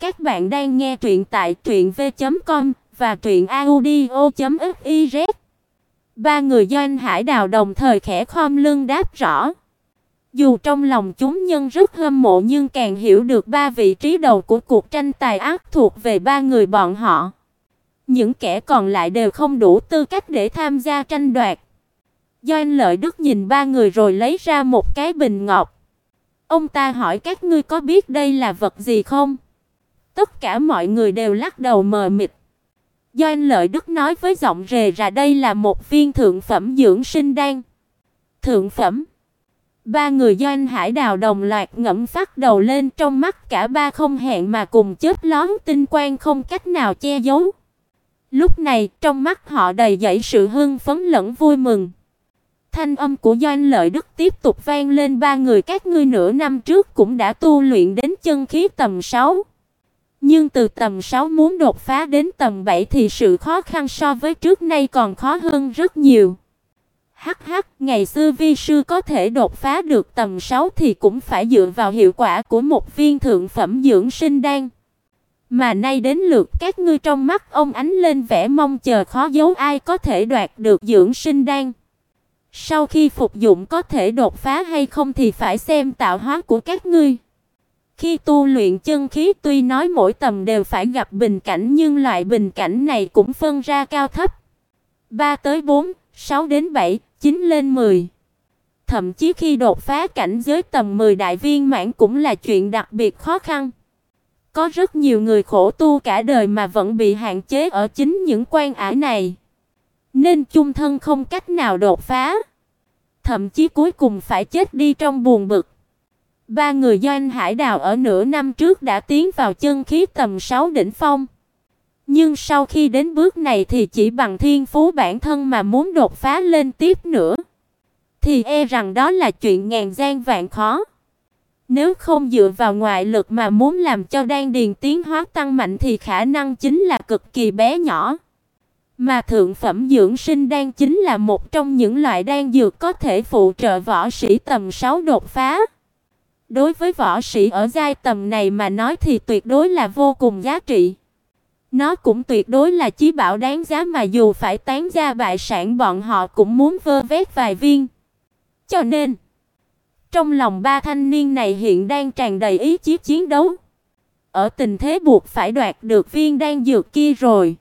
Các bạn đang nghe truyện tại truyệnv.com và truyệnaudio.fiz. Ba người Doanh Hải Đào đồng thời khẽ khom lưng đáp rõ. Dù trong lòng chúng nhân rất hâm mộ nhưng càng hiểu được ba vị trí đầu của cuộc tranh tài ác thuộc về ba người bọn họ. Những kẻ còn lại đều không đủ tư cách để tham gia tranh đoạt. Doanh Lợi Đức nhìn ba người rồi lấy ra một cái bình ngọc. Ông ta hỏi các ngươi có biết đây là vật gì không? Tất cả mọi người đều lắc đầu mờ mịt. Doanh Lợi Đức nói với giọng rề rà đây là một viên thượng phẩm dưỡng sinh đan. Thượng phẩm? Ba người Doanh Hải Đào đồng loạt ngẫm phát đầu lên trong mắt cả ba không hẹn mà cùng chớp lóe tinh quang không cách nào che giấu. Lúc này, trong mắt họ đầy dẫy sự hưng phấn lẫn vui mừng. Thanh âm của Doanh Lợi Đức tiếp tục vang lên ba người các ngươi nửa năm trước cũng đã tu luyện đến chân khí tầm 6. Nhưng từ tầm 6 muốn đột phá đến tầm 7 thì sự khó khăn so với trước nay còn khó hơn rất nhiều. Hắc hắc, ngày xưa vi sư có thể đột phá được tầm 6 thì cũng phải dựa vào hiệu quả của một viên thượng phẩm dưỡng sinh đan. Mà nay đến lượt các ngươi trong mắt ông ánh lên vẻ mong chờ khó giấu ai có thể đoạt được dưỡng sinh đan. Sau khi phục dụng có thể đột phá hay không thì phải xem tạo hóa của các ngươi. Khi tu luyện chân khí tuy nói mỗi tầm đều phải gặp bình cảnh nhưng loại bình cảnh này cũng phân ra cao thấp. 3 tới 4, 6 đến 7, 9 lên 10. Thậm chí khi đột phá cảnh giới tầm 10 đại viên mãn cũng là chuyện đặc biệt khó khăn. Có rất nhiều người khổ tu cả đời mà vẫn bị hạn chế ở chính những quan ải này. Nên chung thân không cách nào đột phá. Thậm chí cuối cùng phải chết đi trong buồn bực. Ba người Doanh Hải Đào ở nửa năm trước đã tiến vào chân khí tầm 6 đỉnh phong. Nhưng sau khi đến bước này thì chỉ bằng thiên phú bản thân mà muốn đột phá lên tiếp nữa thì e rằng đó là chuyện ngàn gian vạn khó. Nếu không dựa vào ngoại lực mà muốn làm cho đan điền tiến hóa tăng mạnh thì khả năng chính là cực kỳ bé nhỏ. Mà thượng phẩm dưỡng sinh đan chính là một trong những loại đan dược có thể phụ trợ võ sĩ tầm 6 đột phá. Đối với võ sĩ ở giai tầm này mà nói thì tuyệt đối là vô cùng giá trị. Nó cũng tuyệt đối là chí bảo đáng giá mà dù phải tán gia bại sản bọn họ cũng muốn vơ vét vài viên. Cho nên, trong lòng ba thanh niên này hiện đang tràn đầy ý chí chiến đấu. Ở tình thế buộc phải đoạt được viên đan dược kia rồi.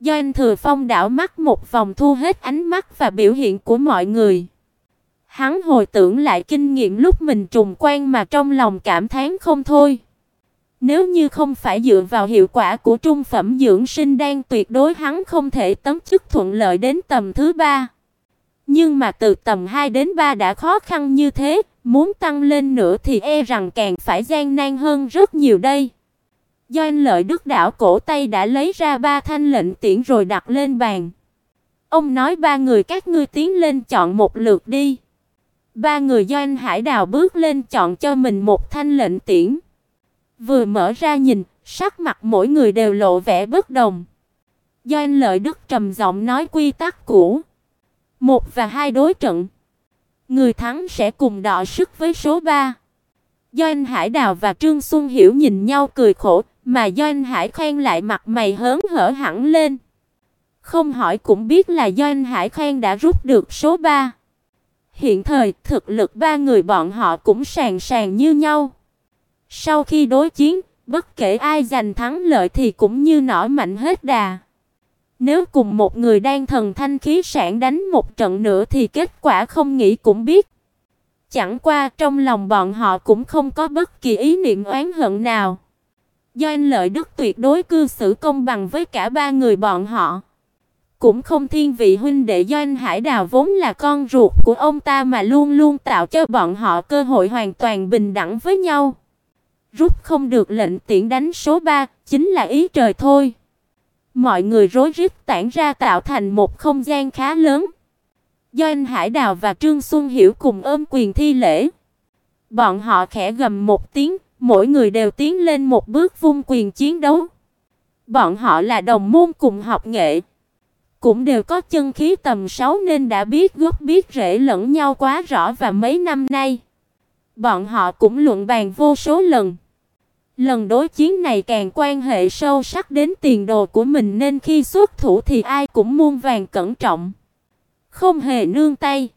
Do anh Thừa Phong đảo mắt một vòng thu hết ánh mắt và biểu hiện của mọi người. Hắn hồi tưởng lại kinh nghiệm lúc mình trùng quan mà trong lòng cảm thán không thôi. Nếu như không phải dựa vào hiệu quả của trung phẩm dưỡng sinh đan tuyệt đối hắn không thể tấm chức thuận lợi đến tầm thứ ba. Nhưng mà từ tầm 2 đến 3 đã khó khăn như thế, muốn tăng lên nữa thì e rằng càng phải gian nan hơn rất nhiều đây. doanh lợi đức đảo cổ tay đã lấy ra ba thanh lệnh tiễn rồi đặt lên bàn. Ông nói ba người các ngươi tiến lên chọn một lượt đi. Ba người do anh Hải Đào bước lên chọn cho mình một thanh lệnh tiễn. Vừa mở ra nhìn, sắc mặt mỗi người đều lộ vẻ bất đồng. Do anh Lợi Đức trầm giọng nói quy tắc cũ. Một và hai đối trận. Người thắng sẽ cùng đọ sức với số 3. Do anh Hải Đào và Trương Xuân Hiểu nhìn nhau cười khổ, mà do anh Hải khen lại mặt mày hớn hở hẳn lên. Không hỏi cũng biết là do anh Hải khen đã rút được số 3. Hiện thời, thực lực ba người bọn họ cũng sàng sàng như nhau. Sau khi đối chiến, bất kể ai giành thắng lợi thì cũng như nỏ mạnh hết đà. Nếu cùng một người đang thần thanh khí sản đánh một trận nữa thì kết quả không nghĩ cũng biết. Chẳng qua trong lòng bọn họ cũng không có bất kỳ ý niệm oán hận nào. Do anh lợi đức tuyệt đối cư xử công bằng với cả ba người bọn họ. Cũng không thiên vị huynh đệ doanh Hải Đào vốn là con ruột của ông ta mà luôn luôn tạo cho bọn họ cơ hội hoàn toàn bình đẳng với nhau. Rút không được lệnh tiễn đánh số 3, chính là ý trời thôi. Mọi người rối rít tản ra tạo thành một không gian khá lớn. doanh Hải Đào và Trương Xuân Hiểu cùng ôm quyền thi lễ. Bọn họ khẽ gầm một tiếng, mỗi người đều tiến lên một bước vung quyền chiến đấu. Bọn họ là đồng môn cùng học nghệ, cũng đều có chân khí tầm 6 nên đã biết gốc biết rễ lẫn nhau quá rõ và mấy năm nay, bọn họ cũng luận bàn vô số lần. Lần đối chiến này càng quan hệ sâu sắc đến tiền đồ của mình nên khi xuất thủ thì ai cũng muôn vàng cẩn trọng, không hề nương tay.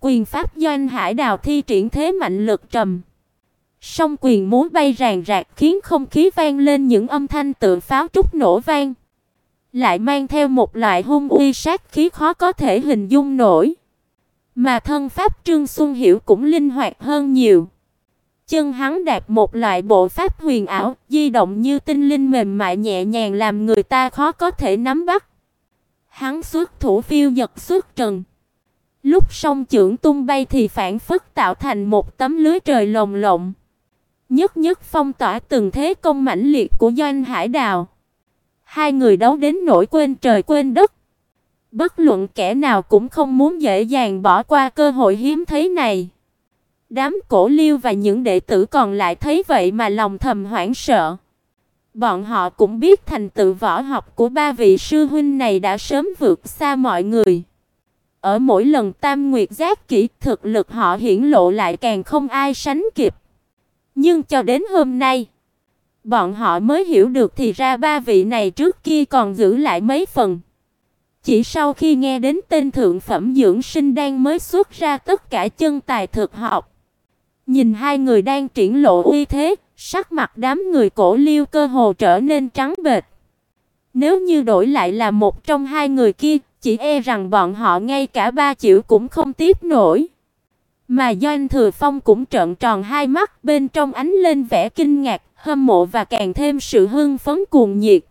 Quyền pháp doanh hải đào thi triển thế mạnh lực trầm. Song quyền múa bay ràn rạc khiến không khí vang lên những âm thanh tựa pháo trúc nổ vang, lại mang theo một loại hung uy sát khí khó có thể hình dung nổi. Mà thân pháp Trương Xuân Hiểu cũng linh hoạt hơn nhiều. Chân hắn đạt một loại bộ pháp huyền ảo, di động như tinh linh mềm mại nhẹ nhàng làm người ta khó có thể nắm bắt. Hắn xuất thủ phiêu giật xuất trần. Lúc song trưởng tung bay thì phản phất tạo thành một tấm lưới trời lồng lộng. Nhất nhất phong tỏa từng thế công mãnh liệt của Doanh Hải Đào. Hai người đấu đến nỗi quên trời quên đất. Bất luận kẻ nào cũng không muốn dễ dàng bỏ qua cơ hội hiếm thấy này. Đám cổ liêu và những đệ tử còn lại thấy vậy mà lòng thầm hoảng sợ. Bọn họ cũng biết thành tựu võ học của ba vị sư huynh này đã sớm vượt xa mọi người. Ở mỗi lần Tam Nguyệt giác kỹ, thực lực họ hiển lộ lại càng không ai sánh kịp. Nhưng cho đến hôm nay, bọn họ mới hiểu được thì ra ba vị này trước kia còn giữ lại mấy phần. Chỉ sau khi nghe đến tên thượng phẩm dưỡng sinh đang mới xuất ra tất cả chân tài thực học. Nhìn hai người đang triển lộ uy thế, sắc mặt đám người cổ Liêu cơ hồ trở nên trắng bệch. Nếu như đổi lại là một trong hai người kia, chỉ e rằng bọn họ ngay cả ba chữ cũng không tiếp nổi. Mà Doanh Thừa Phong cũng trợn tròn hai mắt, bên trong ánh lên vẻ kinh ngạc, hâm mộ và càng thêm sự hưng phấn cuồng nhiệt.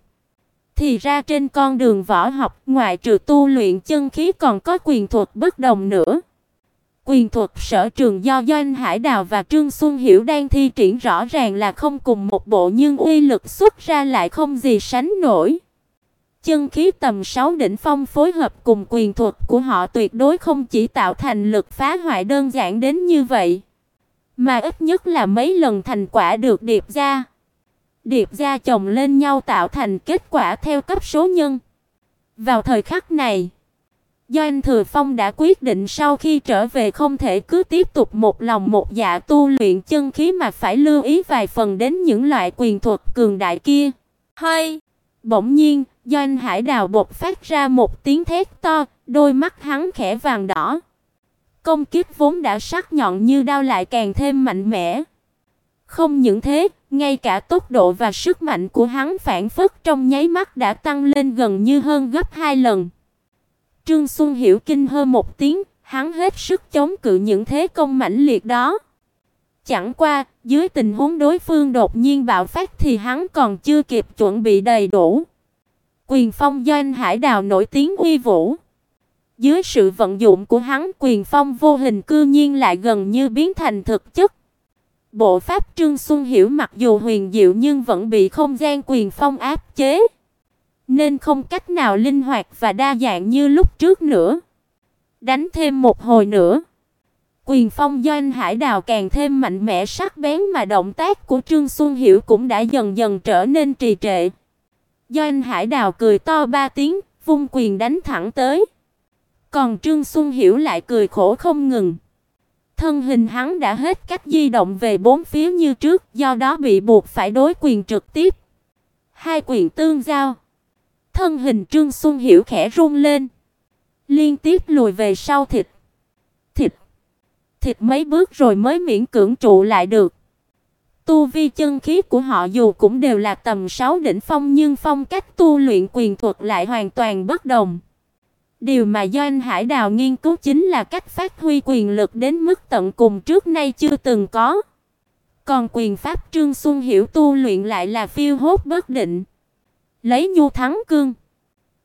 Thì ra trên con đường võ học, ngoại trừ tu luyện chân khí còn có quyền thuật bất đồng nữa. Quyền thuật sở trường do Doanh Hải Đào và Trương Xuân Hiểu đang thi triển rõ ràng là không cùng một bộ nhưng uy lực xuất ra lại không gì sánh nổi. Chân khí tầm 6 đỉnh phong phối hợp cùng quyền thuật của họ tuyệt đối không chỉ tạo thành lực phá hoại đơn giản đến như vậy, mà ít nhất là mấy lần thành quả được điệp ra. Điệp ra chồng lên nhau tạo thành kết quả theo cấp số nhân. Vào thời khắc này, do anh Thừa Phong đã quyết định sau khi trở về không thể cứ tiếp tục một lòng một dạ tu luyện chân khí mà phải lưu ý vài phần đến những loại quyền thuật cường đại kia. Hơi Bỗng nhiên, Doanh Hải Đào bộc phát ra một tiếng thét to, đôi mắt hắn khẽ vàng đỏ. Công kích vốn đã sắc nhọn như đao lại càng thêm mạnh mẽ. Không những thế, ngay cả tốc độ và sức mạnh của hắn phản phất trong nháy mắt đã tăng lên gần như hơn gấp hai lần. Trương Xuân Hiểu kinh hơn một tiếng, hắn hết sức chống cự những thế công mãnh liệt đó. Chẳng qua, dưới tình huống đối phương đột nhiên bạo phát thì hắn còn chưa kịp chuẩn bị đầy đủ. Quyền phong doanh hải đào nổi tiếng uy vũ. Dưới sự vận dụng của hắn, quyền phong vô hình cư nhiên lại gần như biến thành thực chất. Bộ pháp Trương Xuân Hiểu mặc dù huyền diệu nhưng vẫn bị không gian quyền phong áp chế, nên không cách nào linh hoạt và đa dạng như lúc trước nữa. Đánh thêm một hồi nữa, quyền phong doanh hải đào càng thêm mạnh mẽ sắc bén mà động tác của Trương Xuân Hiểu cũng đã dần dần trở nên trì trệ. Doanh hải đào cười to ba tiếng, vung quyền đánh thẳng tới. Còn Trương Xuân Hiểu lại cười khổ không ngừng. Thân hình hắn đã hết cách di động về bốn phía như trước, do đó bị buộc phải đối quyền trực tiếp. Hai quyền tương giao. Thân hình Trương Xuân Hiểu khẽ run lên, liên tiếp lùi về sau thịt. Thịt. Thịt mấy bước rồi mới miễn cưỡng trụ lại được. Tu vi chân khí của họ dù cũng đều là tầm 6 đỉnh phong nhưng phong cách tu luyện quyền thuật lại hoàn toàn bất đồng. Điều mà Doanh Hải Đào nghiên cứu chính là cách phát huy quyền lực đến mức tận cùng trước nay chưa từng có. Còn quyền pháp Trương Xuân Hiểu tu luyện lại là phiêu hốt bất định, lấy nhu thắng cương.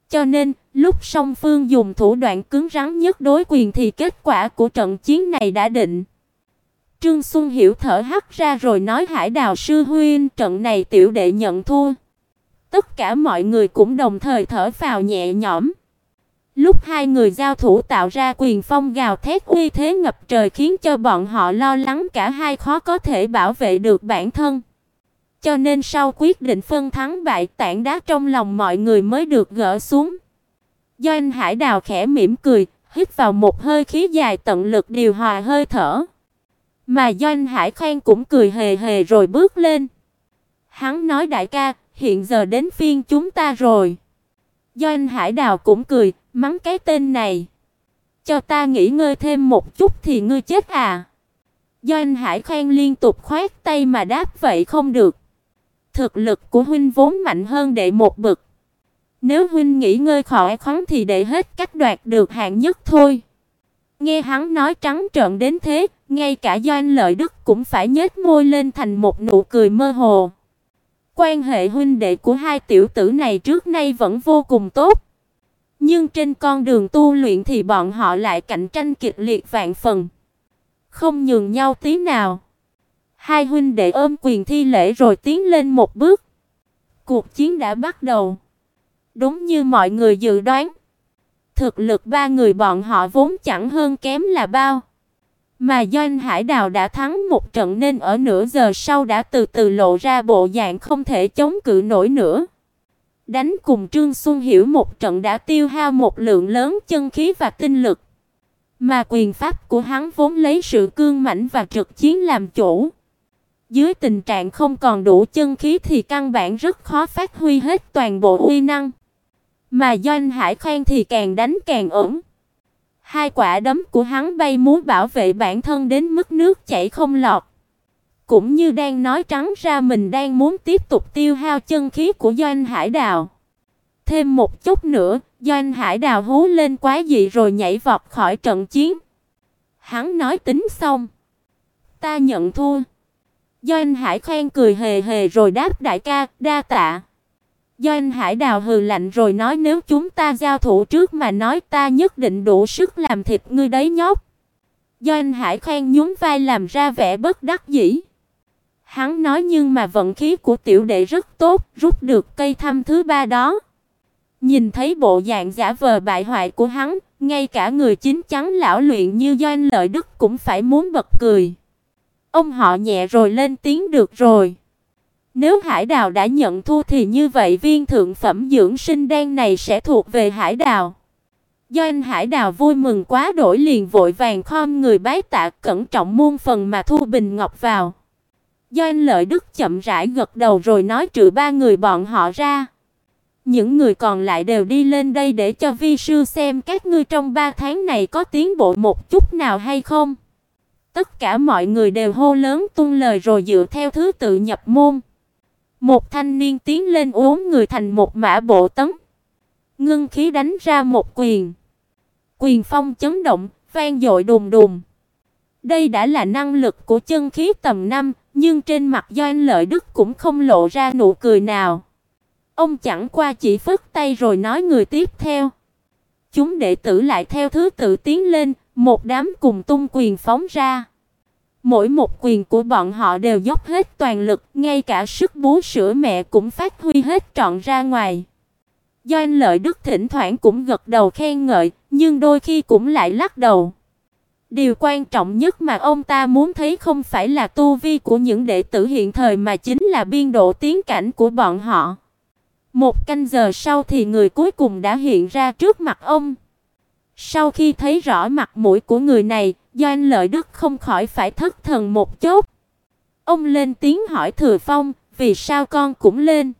Cho nên, lúc song phương dùng thủ đoạn cứng rắn nhất đối quyền thì kết quả của trận chiến này đã định. Trương Xuân Hiểu thở hắt ra rồi nói Hải Đào sư huynh, trận này tiểu đệ nhận thua. Tất cả mọi người cũng đồng thời thở phào nhẹ nhõm. Lúc hai người giao thủ tạo ra quyền phong gào thét uy thế ngập trời khiến cho bọn họ lo lắng cả hai khó có thể bảo vệ được bản thân. Cho nên sau quyết định phân thắng bại, tảng đá trong lòng mọi người mới được gỡ xuống. Doanh Hải Đào khẽ mỉm cười, hít vào một hơi khí dài tận lực điều hòa hơi thở. Mà Doanh Hải Khang cũng cười hề hề rồi bước lên. Hắn nói đại ca, hiện giờ đến phiên chúng ta rồi. Doanh Hải Đào cũng cười, mắng cái tên này. Cho ta nghỉ ngơi thêm một chút thì ngươi chết à? Doanh Hải Khang liên tục khoát tay mà đáp vậy không được. Thực lực của huynh vốn mạnh hơn đệ một bậc. Nếu huynh nghỉ ngơi khỏi khoáng thì đệ hết cách đoạt được hạng nhất thôi. Nghe hắn nói trắng trợn đến thế, ngay cả Doanh Lợi Đức cũng phải nhếch môi lên thành một nụ cười mơ hồ. Quan hệ huynh đệ của hai tiểu tử này trước nay vẫn vô cùng tốt. Nhưng trên con đường tu luyện thì bọn họ lại cạnh tranh kịch liệt vạn phần, không nhường nhau tí nào. Hai huynh đệ ôm quyền thi lễ rồi tiến lên một bước. Cuộc chiến đã bắt đầu. Đúng như mọi người dự đoán, thực lực ba người bọn họ vốn chẳng hơn kém là bao. Mà Doanh Hải Đào đã thắng một trận nên ở nửa giờ sau đã từ từ lộ ra bộ dạng không thể chống cự nổi nữa. Đánh cùng Trương Xuân Hiểu một trận đã tiêu hao một lượng lớn chân khí và tinh lực. Mà quyền pháp của hắn vốn lấy sự cương mãnh và trực chiến làm chủ. Dưới tình trạng không còn đủ chân khí thì căn bản rất khó phát huy hết toàn bộ uy năng. Mà Doanh Hải Khang thì càng đánh càng ổn. Hai quả đấm của hắn bay múa bảo vệ bản thân đến mức nước chảy không lọt. Cũng như đang nói trắng ra mình đang muốn tiếp tục tiêu hao chân khí của Doanh Hải Đào. Thêm một chút nữa, Doanh Hải Đào hú lên quá dị rồi nhảy vọt khỏi trận chiến. Hắn nói tính xong, ta nhận thua. Doanh Hải Khang cười hề hề rồi đáp đại ca, đa tạ. Doanh Hải Đào hừ lạnh rồi nói nếu chúng ta giao thủ trước mà nói ta nhất định đủ sức làm thịt ngươi đấy nhóc. Doanh Hải Khang nhún vai làm ra vẻ bất đắc dĩ. Hắn nói nhưng mà vận khí của tiểu đệ rất tốt, rút được cây thăm thứ ba đó. Nhìn thấy bộ dạng giả vờ bại hoại của hắn, ngay cả người chính chắn lão luyện như Doanh Lợi Đức cũng phải muốn bật cười. Ông họ nhẹ rồi lên tiếng được rồi. Nếu Hải Đào đã nhận thua thì như vậy viên thượng phẩm dưỡng sinh đan này sẽ thuộc về Hải Đào. do anh Hải Đào vui mừng quá đổi liền vội vàng khom người bái tạ cẩn trọng muôn phần mà thu bình ngọc vào. do anh Lợi Đức chậm rãi gật đầu rồi nói trừ ba người bọn họ ra. Những người còn lại đều đi lên đây để cho vi sư xem các ngươi trong ba tháng này có tiến bộ một chút nào hay không. Tất cả mọi người đều hô lớn tung lời rồi dựa theo thứ tự nhập môn. Một thanh niên tiến lên uốn người thành một mã bộ tấn. Ngưng khí đánh ra một quyền. Quyền phong chấn động, vang dội đùng đùng. Đây đã là năng lực của chân khí tầm năm, nhưng trên mặt Doanh Lợi Đức cũng không lộ ra nụ cười nào. Ông chẳng qua chỉ phất tay rồi nói người tiếp theo. Chúng đệ tử lại theo thứ tự tiến lên, một đám cùng tung quyền phóng ra. Mỗi một quyền của bọn họ đều dốc hết toàn lực, ngay cả sức bú sữa mẹ cũng phát huy hết trọn ra ngoài. Doanh Lợi Đức thỉnh thoảng cũng gật đầu khen ngợi, nhưng đôi khi cũng lại lắc đầu. Điều quan trọng nhất mà ông ta muốn thấy không phải là tu vi của những đệ tử hiện thời mà chính là biên độ tiến cảnh của bọn họ. Một canh giờ sau thì người cuối cùng đã hiện ra trước mặt ông. Sau khi thấy rõ mặt mũi của người này, Doanh Lợi Đức không khỏi phải thất thần một chút. Ông lên tiếng hỏi Thừa Phong, vì sao con cũng lên?